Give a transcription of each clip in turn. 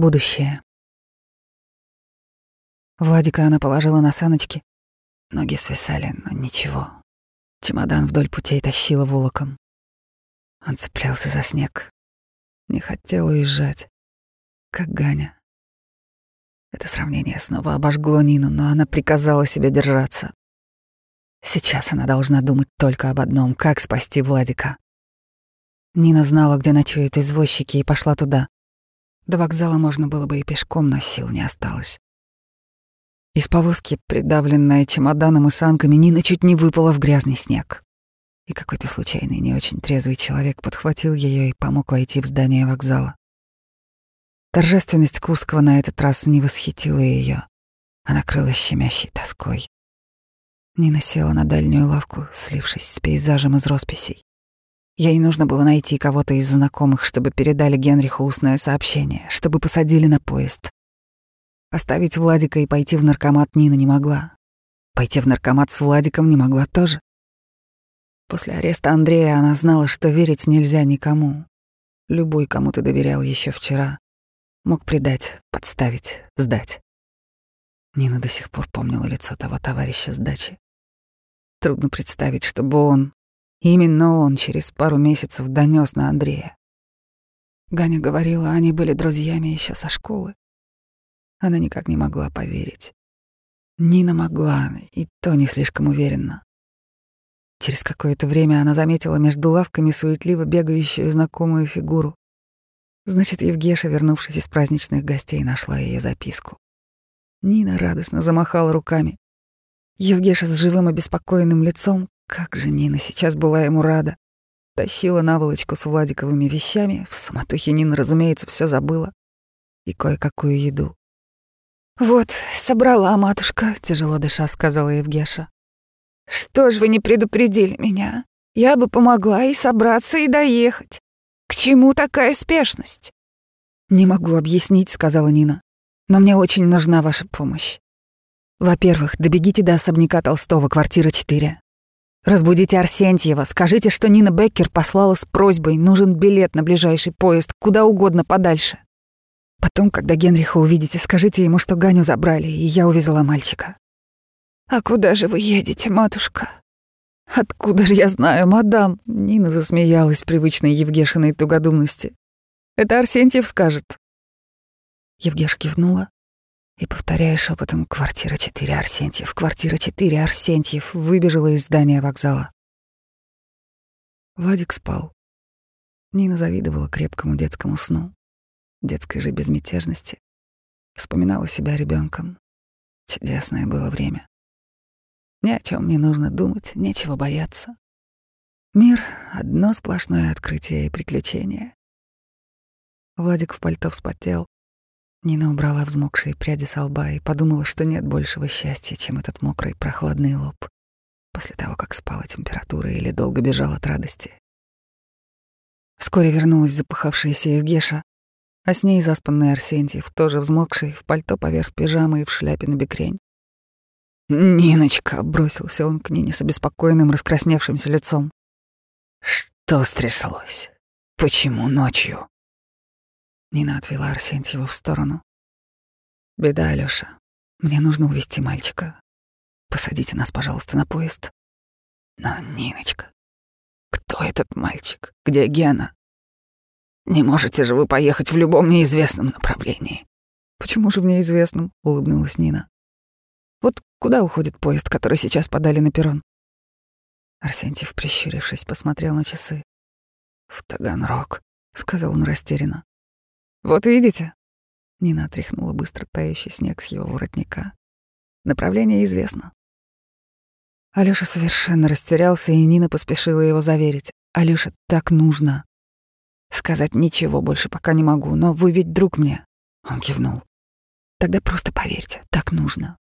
Будущее. Владика она положила на саночки. Ноги свисали, но ничего. Чемодан вдоль путей тащила волоком. Он цеплялся за снег. Не хотел уезжать. Как Ганя. Это сравнение снова обожгло Нину, но она приказала себе держаться. Сейчас она должна думать только об одном — как спасти Владика. Нина знала, где ночуют извозчики, и пошла туда. До вокзала можно было бы и пешком, но сил не осталось. Из повозки, придавленная чемоданом и санками, Нина чуть не выпала в грязный снег. И какой-то случайный, не очень трезвый человек подхватил ее и помог войти в здание вокзала. Торжественность Курского на этот раз не восхитила ее, а накрылась щемящей тоской. Нина села на дальнюю лавку, слившись с пейзажем из росписей. Ей нужно было найти кого-то из знакомых, чтобы передали Генриху устное сообщение, чтобы посадили на поезд. Оставить Владика и пойти в наркомат Нина не могла. Пойти в наркомат с Владиком не могла тоже. После ареста Андрея она знала, что верить нельзя никому. Любой, кому ты доверял еще вчера, мог предать, подставить, сдать. Нина до сих пор помнила лицо того товарища с дачи. Трудно представить, чтобы он, именно он, через пару месяцев донес на Андрея. Ганя говорила, они были друзьями еще со школы. Она никак не могла поверить. Нина могла, и то не слишком уверенно. Через какое-то время она заметила между лавками суетливо бегающую знакомую фигуру. Значит, Евгеша, вернувшись из праздничных гостей, нашла ее записку. Нина радостно замахала руками. Евгеша с живым обеспокоенным лицом, как же Нина сейчас была ему рада, тащила наволочку с Владиковыми вещами, в суматохе Нина, разумеется, все забыла, и кое-какую еду. «Вот, собрала матушка», — тяжело дыша сказала Евгеша. «Что ж вы не предупредили меня? Я бы помогла и собраться, и доехать. К чему такая спешность?» «Не могу объяснить», — сказала Нина но мне очень нужна ваша помощь. Во-первых, добегите до особняка Толстого, квартира 4. Разбудите Арсентьева, скажите, что Нина Беккер послала с просьбой, нужен билет на ближайший поезд, куда угодно подальше. Потом, когда Генриха увидите, скажите ему, что Ганю забрали, и я увезла мальчика. «А куда же вы едете, матушка?» «Откуда же я знаю, мадам?» Нина засмеялась привычной Евгешиной тугодумности. «Это Арсентьев скажет. Евгеша кивнула и, повторяя шепотом «Квартира 4, Арсентьев! Квартира 4, Арсентьев!» выбежала из здания вокзала. Владик спал. Нина завидовала крепкому детскому сну, детской же безмятежности. Вспоминала себя ребенком. Чудесное было время. Ни о чем не нужно думать, нечего бояться. Мир — одно сплошное открытие и приключение. Владик в пальто вспотел, Нина убрала взмокшие пряди со лба и подумала, что нет большего счастья, чем этот мокрый прохладный лоб после того, как спала температура или долго бежал от радости. Вскоре вернулась запыхавшаяся Евгеша, а с ней заспанный Арсентьев, тоже взмокший, в пальто поверх пижамы и в шляпе на бекрень. «Ниночка!» — бросился он к Нине с обеспокоенным, раскрасневшимся лицом. «Что стряслось? Почему ночью?» Нина отвела Арсентьева в сторону. «Беда, Алёша. Мне нужно увезти мальчика. Посадите нас, пожалуйста, на поезд». «Но, Ниночка, кто этот мальчик? Где Гена? Не можете же вы поехать в любом неизвестном направлении?» «Почему же в неизвестном?» — улыбнулась Нина. «Вот куда уходит поезд, который сейчас подали на перрон?» Арсентьев, прищурившись, посмотрел на часы. «В Таганрог», — сказал он растерянно. «Вот видите?» Нина отряхнула быстро тающий снег с его воротника. Направление известно. Алёша совершенно растерялся, и Нина поспешила его заверить. «Алёша, так нужно». «Сказать ничего больше пока не могу, но вы ведь друг мне». Он кивнул. «Тогда просто поверьте, так нужно.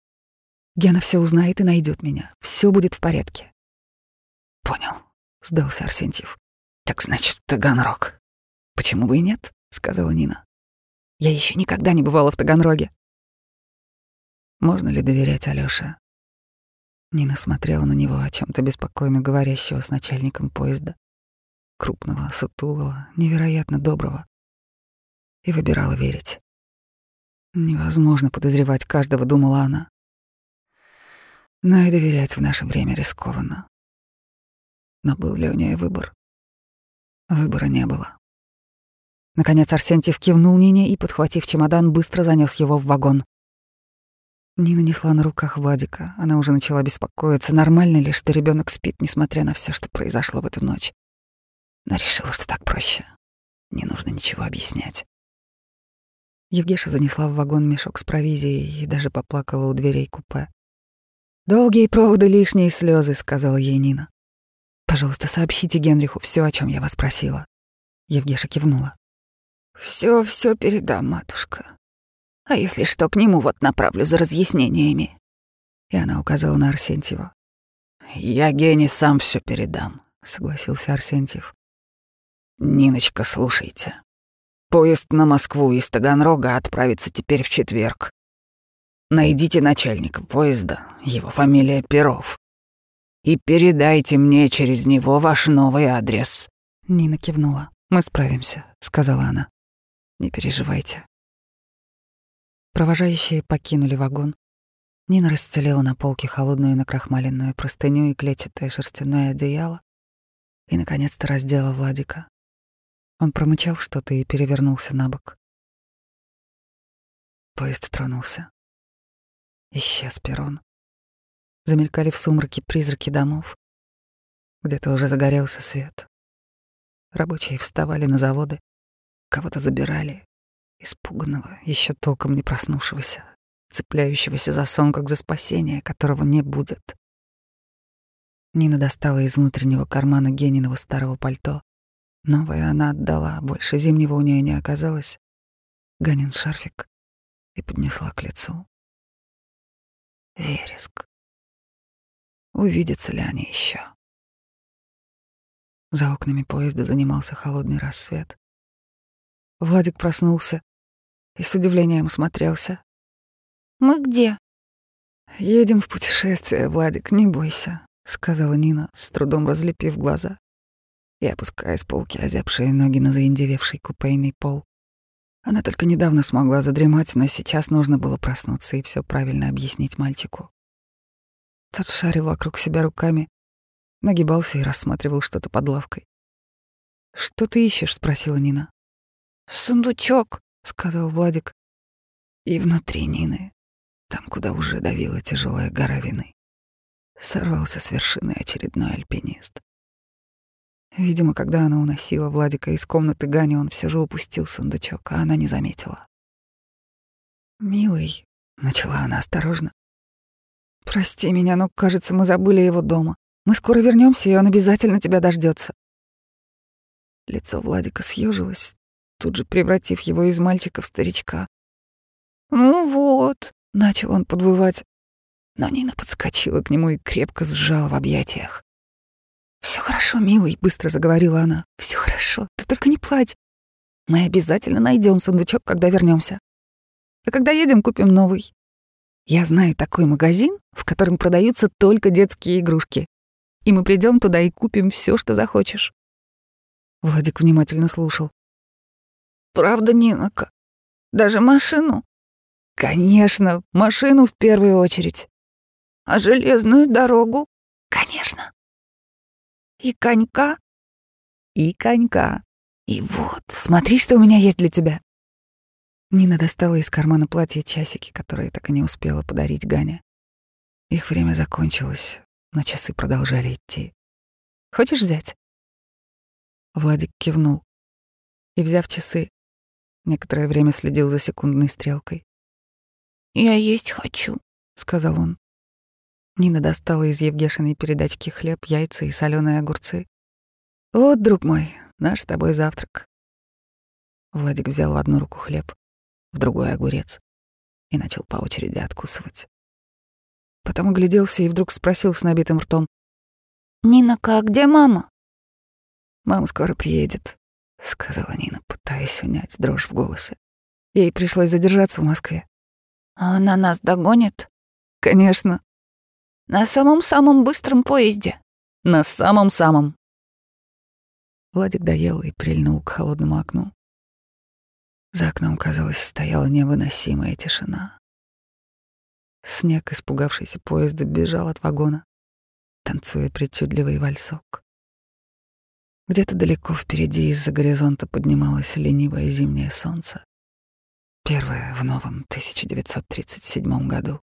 Гена все узнает и найдет меня. Все будет в порядке». «Понял», — сдался Арсентьев. «Так значит, Таганрог. Почему бы и нет?» — сказала Нина. Я еще никогда не бывала в Таганроге. Можно ли доверять Алёше? Нина смотрела на него, о чем то беспокойно говорящего с начальником поезда. Крупного, сутулого, невероятно доброго. И выбирала верить. Невозможно подозревать каждого, думала она. Но и доверять в наше время рискованно. Но был ли у нее выбор? Выбора не было. Наконец Арсентьев кивнул Нине и, подхватив чемодан, быстро занес его в вагон. Нина несла на руках Владика. Она уже начала беспокоиться, нормально ли, что ребенок спит, несмотря на все, что произошло в эту ночь. Но решила, что так проще. Не нужно ничего объяснять. Евгеша занесла в вагон мешок с провизией и даже поплакала у дверей купе. «Долгие проводы, лишние слезы», — сказала ей Нина. «Пожалуйста, сообщите Генриху все, о чем я вас просила». Евгеша кивнула. Все, все передам, матушка. А если что, к нему вот направлю за разъяснениями. И она указала на Арсентьева. Я Гене сам все передам, согласился Арсентьев. Ниночка, слушайте. Поезд на Москву из Таганрога отправится теперь в четверг. Найдите начальника поезда, его фамилия Перов. И передайте мне через него ваш новый адрес. Нина кивнула. Мы справимся, сказала она. Не переживайте. Провожающие покинули вагон. Нина расстелила на полке холодную накрахмаленную простыню и клетчатое шерстяное одеяло и, наконец-то, раздела Владика. Он промычал что-то и перевернулся на бок. Поезд тронулся. Исчез перрон. Замелькали в сумраке призраки домов. Где-то уже загорелся свет. Рабочие вставали на заводы. Кого-то забирали, испуганного, еще толком не проснувшегося, цепляющегося за сон, как за спасение, которого не будет. Нина достала из внутреннего кармана Гениного старого пальто. Новое она отдала, больше зимнего у нее не оказалось. Ганин шарфик и поднесла к лицу. Вереск. Увидятся ли они еще? За окнами поезда занимался холодный рассвет. Владик проснулся и с удивлением смотрелся. «Мы где?» «Едем в путешествие, Владик, не бойся», — сказала Нина, с трудом разлепив глаза и опуская с полки озябшие ноги на заиндевевший купейный пол. Она только недавно смогла задремать, но сейчас нужно было проснуться и все правильно объяснить мальчику. Тот шарил вокруг себя руками, нагибался и рассматривал что-то под лавкой. «Что ты ищешь?» — спросила Нина. «Сундучок», — сказал Владик. И внутри Нины, там, куда уже давила тяжелая гора вины, сорвался с вершины очередной альпинист. Видимо, когда она уносила Владика из комнаты Гани, он все же упустил сундучок, а она не заметила. «Милый», — начала она осторожно, — «прости меня, но, кажется, мы забыли его дома. Мы скоро вернемся, и он обязательно тебя дождется. Лицо Владика съежилось, тут же превратив его из мальчика в старичка. «Ну вот», — начал он подвывать, но Нина подскочила к нему и крепко сжала в объятиях. Все хорошо, милый», — быстро заговорила она. Все хорошо, ты только не плачь. Мы обязательно найдем сундучок, когда вернемся. А когда едем, купим новый. Я знаю такой магазин, в котором продаются только детские игрушки. И мы придем туда и купим все, что захочешь. Владик внимательно слушал. Правда, Нинока? Даже машину? Конечно, машину в первую очередь. А железную дорогу? Конечно. И конька? И конька. И вот, смотри, что у меня есть для тебя. Нина достала из кармана платья часики, которые так и не успела подарить Ганя. Их время закончилось, но часы продолжали идти. Хочешь взять? Владик кивнул и, взяв часы, Некоторое время следил за секундной стрелкой. «Я есть хочу», — сказал он. Нина достала из Евгешиной передачки хлеб, яйца и соленые огурцы. «Вот, друг мой, наш с тобой завтрак». Владик взял в одну руку хлеб, в другой — огурец и начал по очереди откусывать. Потом огляделся и вдруг спросил с набитым ртом. «Нина, как где мама?» «Мама скоро приедет», — сказала Нина, пытаясь унять дрожь в голосе. Ей пришлось задержаться в Москве. «А она нас догонит?» «Конечно». «На самом-самом быстром поезде?» «На самом-самом». Владик доел и прильнул к холодному окну. За окном, казалось, стояла невыносимая тишина. Снег, испугавшийся поезда, бежал от вагона, танцуя причудливый вальсок. Где-то далеко впереди из-за горизонта поднималось ленивое зимнее солнце. Первое в новом 1937 году.